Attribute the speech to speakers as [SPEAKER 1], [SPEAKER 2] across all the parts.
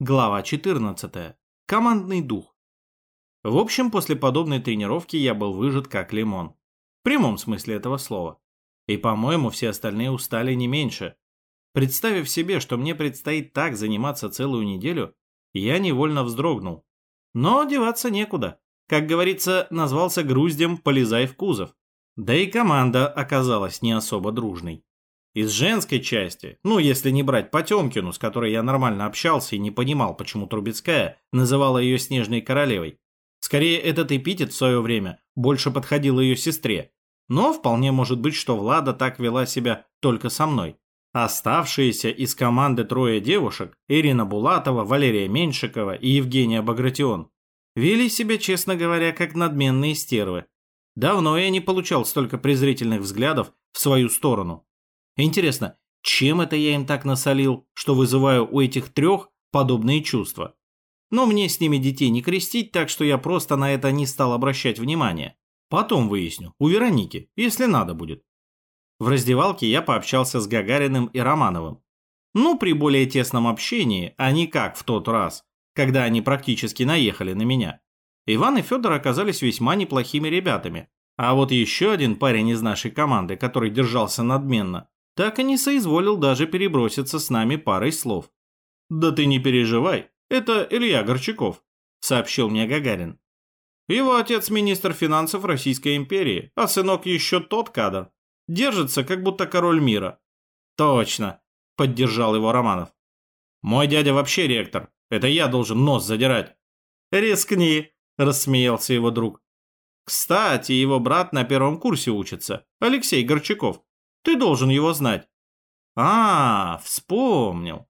[SPEAKER 1] Глава 14. Командный дух. В общем, после подобной тренировки я был выжат как лимон. В прямом смысле этого слова. И, по-моему, все остальные устали не меньше. Представив себе, что мне предстоит так заниматься целую неделю, я невольно вздрогнул. Но деваться некуда. Как говорится, назвался груздем «полезай в кузов». Да и команда оказалась не особо дружной. Из женской части, ну если не брать Потемкину, с которой я нормально общался и не понимал, почему Трубецкая называла ее Снежной Королевой. Скорее, этот эпитет в свое время больше подходил ее сестре. Но вполне может быть, что Влада так вела себя только со мной. Оставшиеся из команды трое девушек, Ирина Булатова, Валерия Меньшикова и Евгения Багратион, вели себя, честно говоря, как надменные стервы. Давно я не получал столько презрительных взглядов в свою сторону. Интересно, чем это я им так насолил, что вызываю у этих трех подобные чувства? Но мне с ними детей не крестить, так что я просто на это не стал обращать внимания. Потом выясню, у Вероники, если надо будет. В раздевалке я пообщался с Гагариным и Романовым. Ну, при более тесном общении, а не как в тот раз, когда они практически наехали на меня. Иван и Федор оказались весьма неплохими ребятами. А вот еще один парень из нашей команды, который держался надменно, так и не соизволил даже переброситься с нами парой слов. «Да ты не переживай, это Илья Горчаков», — сообщил мне Гагарин. «Его отец министр финансов Российской империи, а сынок еще тот кадр. Держится, как будто король мира». «Точно», — поддержал его Романов. «Мой дядя вообще ректор, это я должен нос задирать». «Рискни», — рассмеялся его друг. «Кстати, его брат на первом курсе учится, Алексей Горчаков. Ты должен его знать». «А, вспомнил.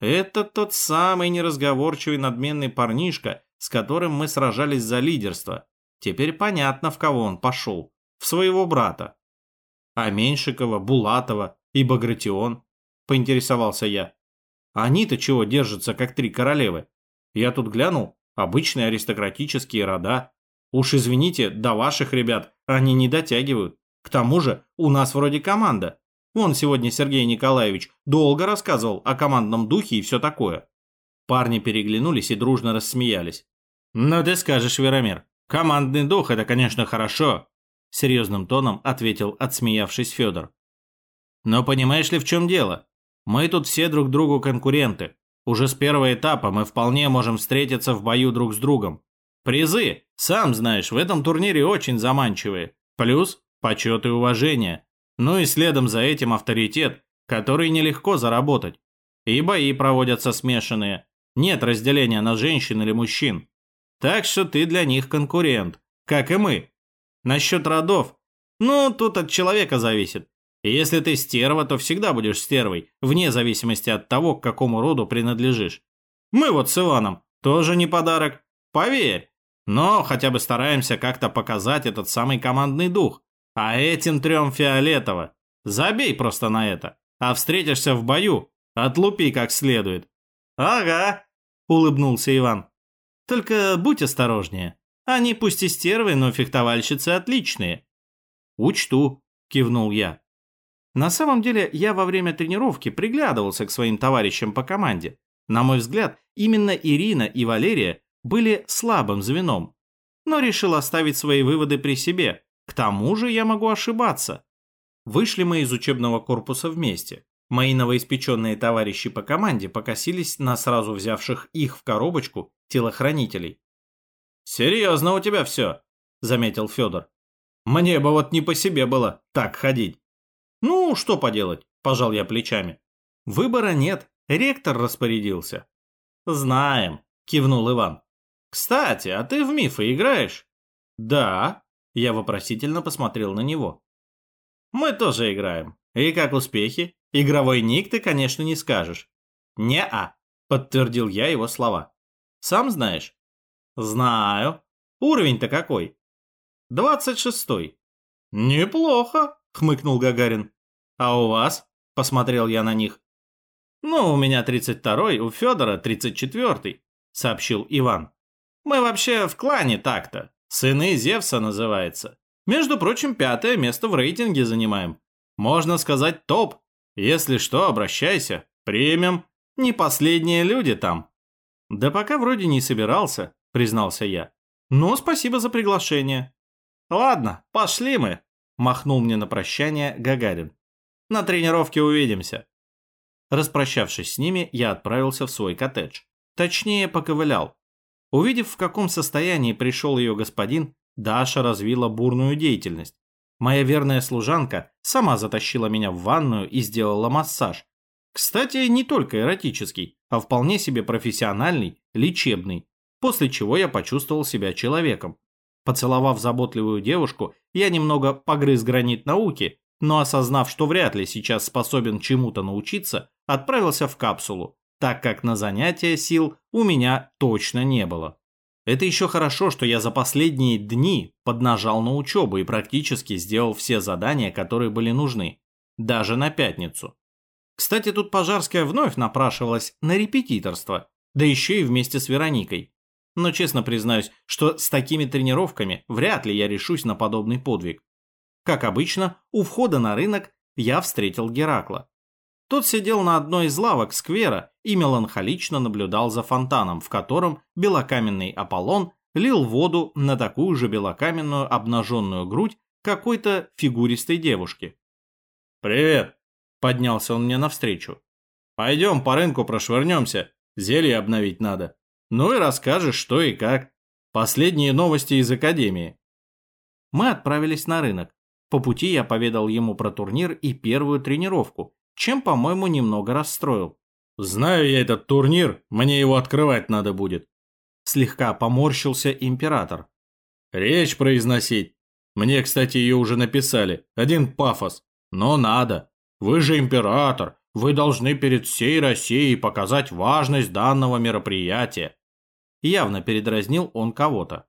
[SPEAKER 1] Это тот самый неразговорчивый надменный парнишка, с которым мы сражались за лидерство. Теперь понятно, в кого он пошел. В своего брата. А Меньшикова, Булатова и Багратион?» – поинтересовался я. «Они-то чего держатся, как три королевы? Я тут глянул, обычные аристократические рода. Уж извините, до ваших ребят они не дотягивают. К тому же у нас вроде команда. Вон сегодня Сергей Николаевич долго рассказывал о командном духе и все такое. Парни переглянулись и дружно рассмеялись. «Ну ты скажешь, Веромир, командный дух – это, конечно, хорошо», – серьезным тоном ответил отсмеявшись Федор. «Но понимаешь ли, в чем дело? Мы тут все друг другу конкуренты. Уже с первого этапа мы вполне можем встретиться в бою друг с другом. Призы, сам знаешь, в этом турнире очень заманчивые. Плюс почет и уважение. Ну и следом за этим авторитет, который нелегко заработать. И бои проводятся смешанные. Нет разделения на женщин или мужчин. Так что ты для них конкурент, как и мы. Насчет родов, ну, тут от человека зависит. Если ты стерва, то всегда будешь стервой, вне зависимости от того, к какому роду принадлежишь. Мы вот с Иваном тоже не подарок, поверь. Но хотя бы стараемся как-то показать этот самый командный дух. А этим трем фиолетово. Забей просто на это. А встретишься в бою, отлупи как следует. Ага, улыбнулся Иван. Только будь осторожнее. Они пусть и стервы, но фехтовальщицы отличные. Учту, кивнул я. На самом деле, я во время тренировки приглядывался к своим товарищам по команде. На мой взгляд, именно Ирина и Валерия были слабым звеном. Но решил оставить свои выводы при себе, к тому же я могу ошибаться. Вышли мы из учебного корпуса вместе. Мои новоиспеченные товарищи по команде покосились на сразу взявших их в коробочку телохранителей. «Серьезно у тебя все», — заметил Федор. «Мне бы вот не по себе было так ходить». «Ну, что поделать», — пожал я плечами. «Выбора нет, ректор распорядился». «Знаем», — кивнул Иван. «Кстати, а ты в мифы играешь?» «Да», я вопросительно посмотрел на него. «Мы тоже играем. И как успехи? Игровой ник ты, конечно, не скажешь». «Не-а», — подтвердил я его слова. «Сам знаешь?» «Знаю. Уровень-то какой?» «Двадцать шестой». «Неплохо», — хмыкнул Гагарин. «А у вас?» — посмотрел я на них. «Ну, у меня тридцать второй, у Федора тридцать четвертый», — сообщил Иван. «Мы вообще в клане так-то. Сыны Зевса называется. Между прочим, пятое место в рейтинге занимаем. Можно сказать топ. Если что, обращайся. Примем. Не последние люди там. Да пока вроде не собирался, признался я. Но спасибо за приглашение. Ладно, пошли мы, махнул мне на прощание Гагарин. На тренировке увидимся. Распрощавшись с ними, я отправился в свой коттедж. Точнее, поковылял. Увидев, в каком состоянии пришел ее господин, Даша развила бурную деятельность. Моя верная служанка сама затащила меня в ванную и сделала массаж. Кстати, не только эротический, а вполне себе профессиональный, лечебный. После чего я почувствовал себя человеком. Поцеловав заботливую девушку, я немного погрыз гранит науки, но осознав, что вряд ли сейчас способен чему-то научиться, отправился в капсулу, так как на занятия сил у меня точно не было. Это еще хорошо, что я за последние дни поднажал на учебу и практически сделал все задания, которые были нужны. Даже на пятницу. Кстати, тут Пожарская вновь напрашивалась на репетиторство, да еще и вместе с Вероникой. Но честно признаюсь, что с такими тренировками вряд ли я решусь на подобный подвиг. Как обычно, у входа на рынок я встретил Геракла. Тот сидел на одной из лавок сквера и меланхолично наблюдал за фонтаном, в котором белокаменный Аполлон лил воду на такую же белокаменную обнаженную грудь какой-то фигуристой девушки. «Привет!» – поднялся он мне навстречу. «Пойдем по рынку прошвырнемся, зелье обновить надо. Ну и расскажешь, что и как. Последние новости из Академии». Мы отправились на рынок. По пути я поведал ему про турнир и первую тренировку, чем, по-моему, немного расстроил. «Знаю я этот турнир, мне его открывать надо будет». Слегка поморщился император. «Речь произносить. Мне, кстати, ее уже написали. Один пафос. Но надо. Вы же император. Вы должны перед всей Россией показать важность данного мероприятия». Явно передразнил он кого-то.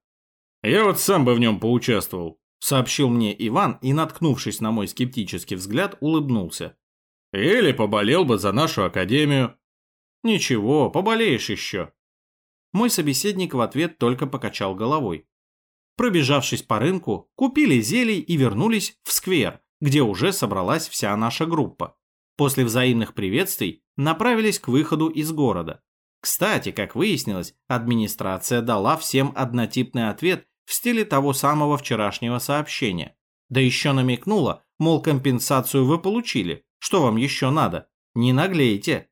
[SPEAKER 1] «Я вот сам бы в нем поучаствовал», сообщил мне Иван и, наткнувшись на мой скептический взгляд, улыбнулся. Или поболел бы за нашу академию. Ничего, поболеешь еще. Мой собеседник в ответ только покачал головой. Пробежавшись по рынку, купили зелий и вернулись в сквер, где уже собралась вся наша группа. После взаимных приветствий направились к выходу из города. Кстати, как выяснилось, администрация дала всем однотипный ответ в стиле того самого вчерашнего сообщения. Да еще намекнула, мол, компенсацию вы получили, что вам еще надо? Не наглейте.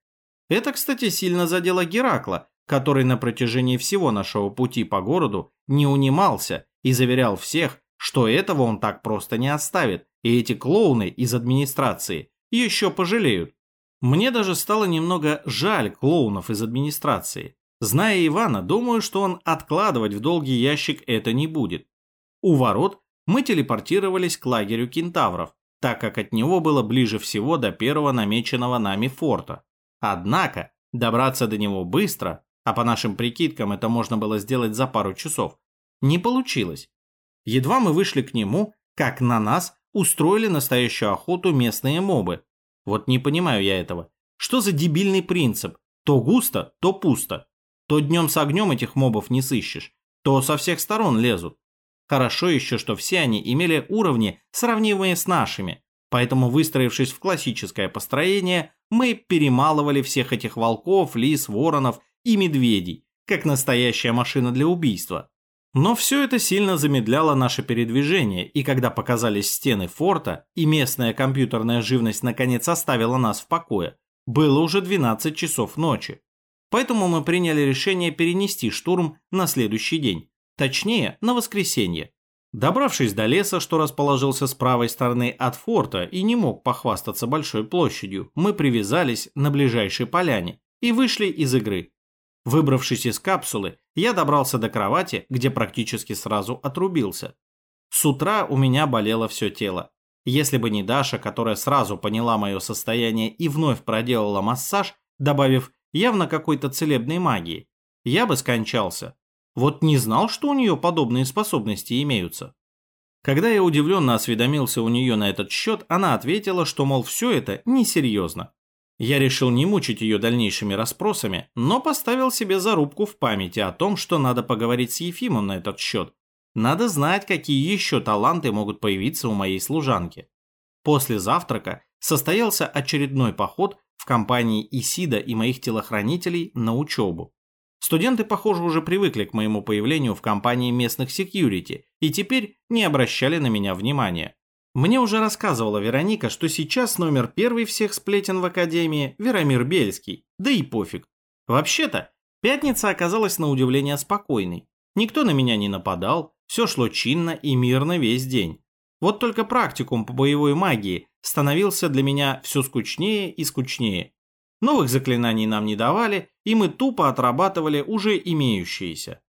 [SPEAKER 1] Это, кстати, сильно задело Геракла, который на протяжении всего нашего пути по городу не унимался и заверял всех, что этого он так просто не оставит, и эти клоуны из администрации еще пожалеют. Мне даже стало немного жаль клоунов из администрации. Зная Ивана, думаю, что он откладывать в долгий ящик это не будет. У ворот мы телепортировались к лагерю кентавров, так как от него было ближе всего до первого намеченного нами форта. Однако, добраться до него быстро, а по нашим прикидкам это можно было сделать за пару часов, не получилось. Едва мы вышли к нему, как на нас устроили настоящую охоту местные мобы. Вот не понимаю я этого. Что за дебильный принцип? То густо, то пусто. То днем с огнем этих мобов не сыщешь, то со всех сторон лезут. Хорошо еще, что все они имели уровни, сравнимые с нашими, поэтому, выстроившись в классическое построение, мы перемалывали всех этих волков, лис, воронов и медведей, как настоящая машина для убийства. Но все это сильно замедляло наше передвижение, и когда показались стены форта, и местная компьютерная живность наконец оставила нас в покое, было уже 12 часов ночи. Поэтому мы приняли решение перенести штурм на следующий день, Точнее, на воскресенье. Добравшись до леса, что расположился с правой стороны от форта и не мог похвастаться большой площадью, мы привязались на ближайшей поляне и вышли из игры. Выбравшись из капсулы, я добрался до кровати, где практически сразу отрубился. С утра у меня болело все тело. Если бы не Даша, которая сразу поняла мое состояние и вновь проделала массаж, добавив явно какой-то целебной магии, я бы скончался. Вот не знал, что у нее подобные способности имеются. Когда я удивленно осведомился у нее на этот счет, она ответила, что, мол, все это несерьезно. Я решил не мучить ее дальнейшими расспросами, но поставил себе зарубку в памяти о том, что надо поговорить с Ефимом на этот счет. Надо знать, какие еще таланты могут появиться у моей служанки. После завтрака состоялся очередной поход в компании Исида и моих телохранителей на учебу. Студенты, похоже, уже привыкли к моему появлению в компании местных секьюрити и теперь не обращали на меня внимания. Мне уже рассказывала Вероника, что сейчас номер первый всех сплетен в Академии – Веромир Бельский. Да и пофиг. Вообще-то, пятница оказалась на удивление спокойной. Никто на меня не нападал, все шло чинно и мирно весь день. Вот только практикум по боевой магии становился для меня все скучнее и скучнее. Новых заклинаний нам не давали, и мы тупо отрабатывали уже имеющиеся.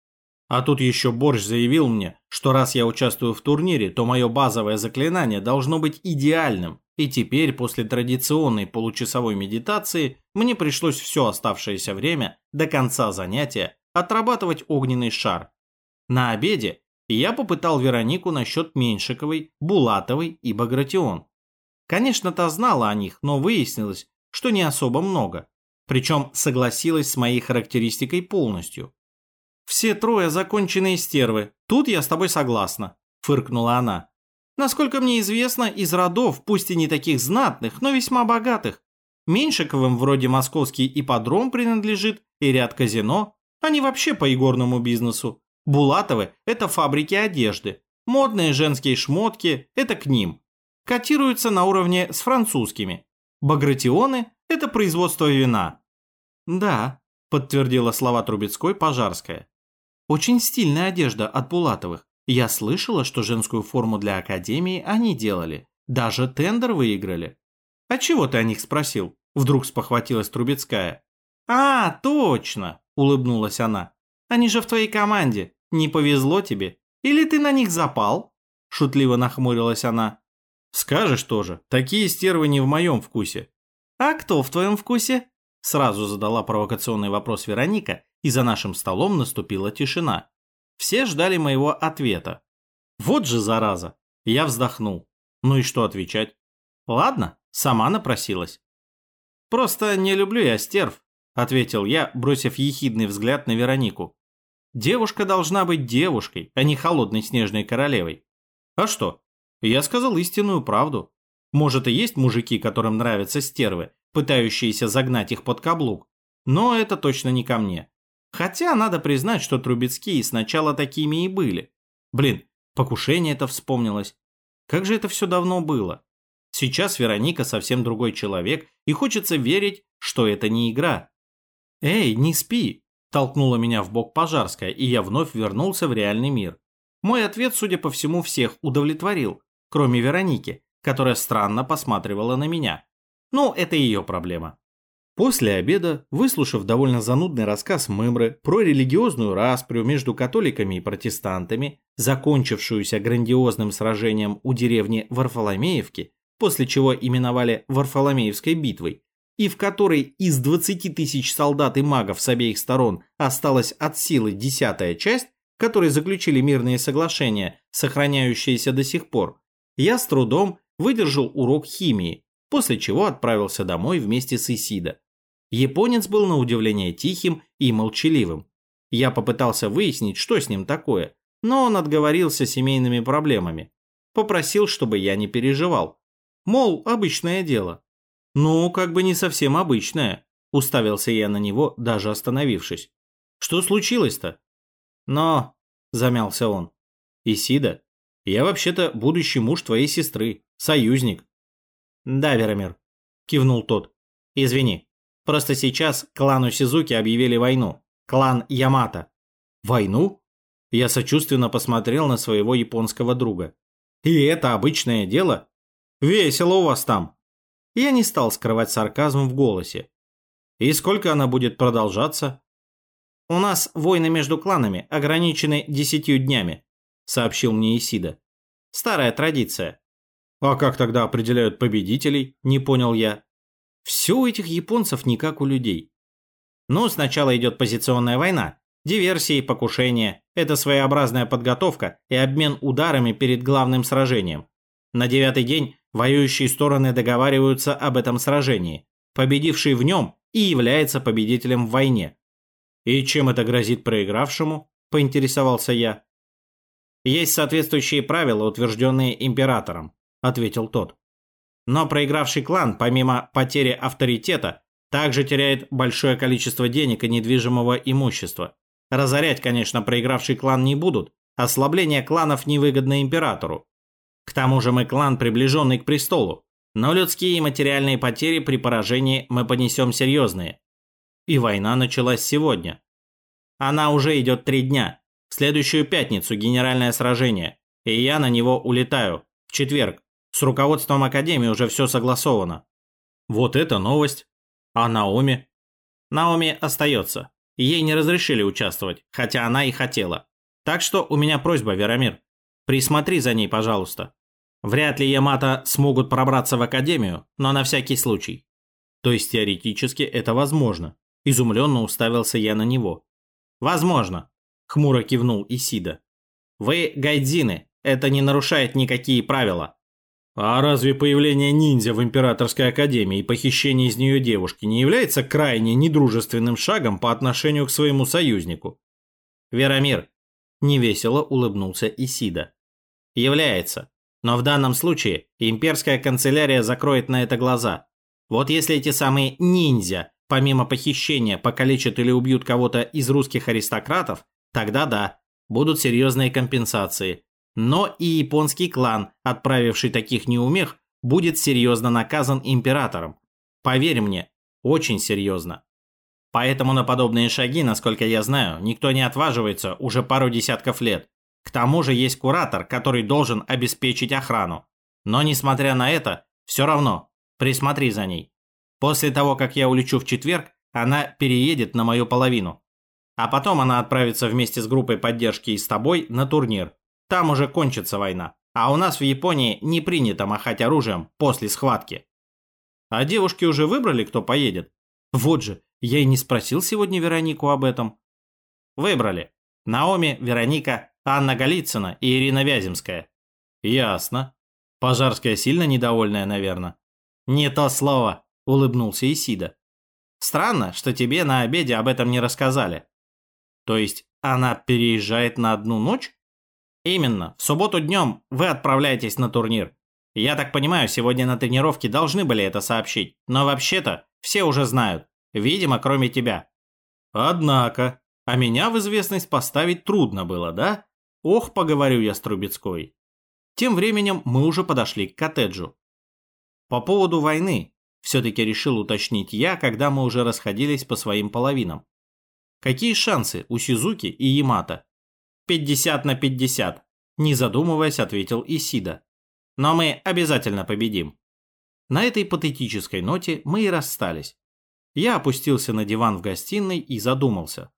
[SPEAKER 1] А тут еще Борщ заявил мне, что раз я участвую в турнире, то мое базовое заклинание должно быть идеальным, и теперь после традиционной получасовой медитации мне пришлось все оставшееся время до конца занятия отрабатывать огненный шар. На обеде я попытал Веронику насчет Меньшиковой, Булатовой и Багратион. Конечно, та знала о них, но выяснилось, что не особо много. Причем согласилась с моей характеристикой полностью. «Все трое законченные стервы. Тут я с тобой согласна», – фыркнула она. «Насколько мне известно, из родов, пусть и не таких знатных, но весьма богатых. Меньшиковым вроде московский ипподром принадлежит и ряд казино. Они вообще по игорному бизнесу. Булатовы – это фабрики одежды. Модные женские шмотки – это к ним. Котируются на уровне с французскими. Багратионы – это производство вина. Да, подтвердила слова Трубецкой Пожарская. Очень стильная одежда от Булатовых. Я слышала, что женскую форму для академии они делали. Даже тендер выиграли. А чего ты о них спросил? Вдруг спохватилась Трубецкая. А, точно, улыбнулась она. Они же в твоей команде. Не повезло тебе. Или ты на них запал? Шутливо нахмурилась она. Скажешь тоже, такие стервы не в моем вкусе. А кто в твоем вкусе? Сразу задала провокационный вопрос Вероника, и за нашим столом наступила тишина. Все ждали моего ответа. Вот же зараза. Я вздохнул. Ну и что отвечать? Ладно, сама напросилась. Просто не люблю я стерв, ответил я, бросив ехидный взгляд на Веронику. Девушка должна быть девушкой, а не холодной снежной королевой. А что, я сказал истинную правду. Может и есть мужики, которым нравятся стервы, пытающиеся загнать их под каблук. Но это точно не ко мне. Хотя надо признать, что Трубецкие сначала такими и были. Блин, покушение это вспомнилось. Как же это все давно было. Сейчас Вероника совсем другой человек, и хочется верить, что это не игра. «Эй, не спи!» – толкнула меня в бок Пожарская, и я вновь вернулся в реальный мир. Мой ответ, судя по всему, всех удовлетворил кроме Вероники, которая странно посматривала на меня. Ну, это ее проблема. После обеда, выслушав довольно занудный рассказ Мымры про религиозную распрю между католиками и протестантами, закончившуюся грандиозным сражением у деревни Варфоломеевки, после чего именовали Варфоломеевской битвой, и в которой из 20 тысяч солдат и магов с обеих сторон осталась от силы десятая часть, которые заключили мирные соглашения, сохраняющиеся до сих пор, я с трудом выдержал урок химии, после чего отправился домой вместе с Исида. Японец был на удивление тихим и молчаливым. Я попытался выяснить, что с ним такое, но он отговорился семейными проблемами. Попросил, чтобы я не переживал. Мол, обычное дело. Ну, как бы не совсем обычное. Уставился я на него, даже остановившись. Что случилось-то? Но, замялся он. Исида, я вообще-то будущий муж твоей сестры, союзник. Да, Веромир, кивнул тот. Извини, просто сейчас клану Сизуки объявили войну. Клан Ямато. Войну? Я сочувственно посмотрел на своего японского друга. И это обычное дело? Весело у вас там. Я не стал скрывать сарказм в голосе. И сколько она будет продолжаться? У нас войны между кланами ограничены десятью днями сообщил мне Исида. Старая традиция. А как тогда определяют победителей? Не понял я. Все у этих японцев не как у людей. Ну, сначала идет позиционная война. Диверсии, покушения – это своеобразная подготовка и обмен ударами перед главным сражением. На девятый день воюющие стороны договариваются об этом сражении. Победивший в нем и является победителем в войне. «И чем это грозит проигравшему?» – поинтересовался я. Есть соответствующие правила, утвержденные императором, ответил тот. Но проигравший клан, помимо потери авторитета, Также теряет большое количество денег и недвижимого имущества. Разорять, конечно, проигравший клан не будут. Ослабление кланов невыгодно императору. К тому же мы клан, приближенный к престолу. Но людские и материальные потери при поражении мы понесем серьезные. И война началась сегодня. Она уже идет три дня. В следующую пятницу генеральное сражение. И я на него улетаю. В четверг. С руководством Академии уже все согласовано. Вот это новость. А Наоми? Наоми остается. Ей не разрешили участвовать, хотя она и хотела. Так что у меня просьба, Верамир. Присмотри за ней, пожалуйста. Вряд ли Ямато смогут пробраться в Академию, но на всякий случай. То есть теоретически это возможно. Изумленно уставился я на него. Возможно. Хмуро кивнул Исида. Вы гайдзины, это не нарушает никакие правила. А разве появление ниндзя в Императорской Академии и похищение из нее девушки не является крайне недружественным шагом по отношению к своему союзнику? Верамир, невесело улыбнулся Исида. Является. Но в данном случае имперская канцелярия закроет на это глаза. Вот если эти самые ниндзя, помимо похищения, покалечат или убьют кого-то из русских аристократов, тогда да, будут серьезные компенсации. Но и японский клан, отправивший таких неумех, будет серьезно наказан императором. Поверь мне, очень серьезно. Поэтому на подобные шаги, насколько я знаю, никто не отваживается уже пару десятков лет. К тому же есть куратор, который должен обеспечить охрану. Но несмотря на это, все равно, присмотри за ней. После того, как я улечу в четверг, она переедет на мою половину. А потом она отправится вместе с группой поддержки и с тобой на турнир, там уже кончится война. А у нас в Японии не принято махать оружием после схватки. А девушки уже выбрали, кто поедет? Вот же, я и не спросил сегодня Веронику об этом. Выбрали. Наоми, Вероника, Анна Голицына и Ирина Вяземская. Ясно. Пожарская сильно недовольная, наверное. Не то слово, улыбнулся Исида. Странно, что тебе на обеде об этом не рассказали. То есть она переезжает на одну ночь? Именно. В субботу днем вы отправляетесь на турнир. Я так понимаю, сегодня на тренировке должны были это сообщить. Но вообще-то все уже знают. Видимо, кроме тебя. Однако, а меня в известность поставить трудно было, да? Ох, поговорю я с Трубецкой. Тем временем мы уже подошли к коттеджу. По поводу войны, все-таки решил уточнить я, когда мы уже расходились по своим половинам. Какие шансы у Сизуки и Ямато? 50 на 50, не задумываясь, ответил Исида. Но мы обязательно победим. На этой патетической ноте мы и расстались. Я опустился на диван в гостиной и задумался.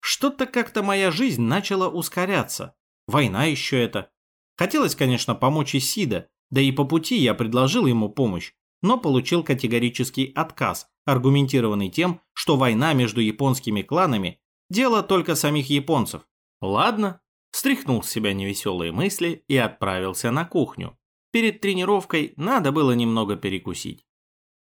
[SPEAKER 1] Что-то как-то моя жизнь начала ускоряться. Война еще это. Хотелось, конечно, помочь Исида, да и по пути я предложил ему помощь, но получил категорический отказ, аргументированный тем, что война между японскими кланами – дело только самих японцев, Ладно, стряхнул с себя невеселые мысли и отправился на кухню. Перед тренировкой надо было немного перекусить.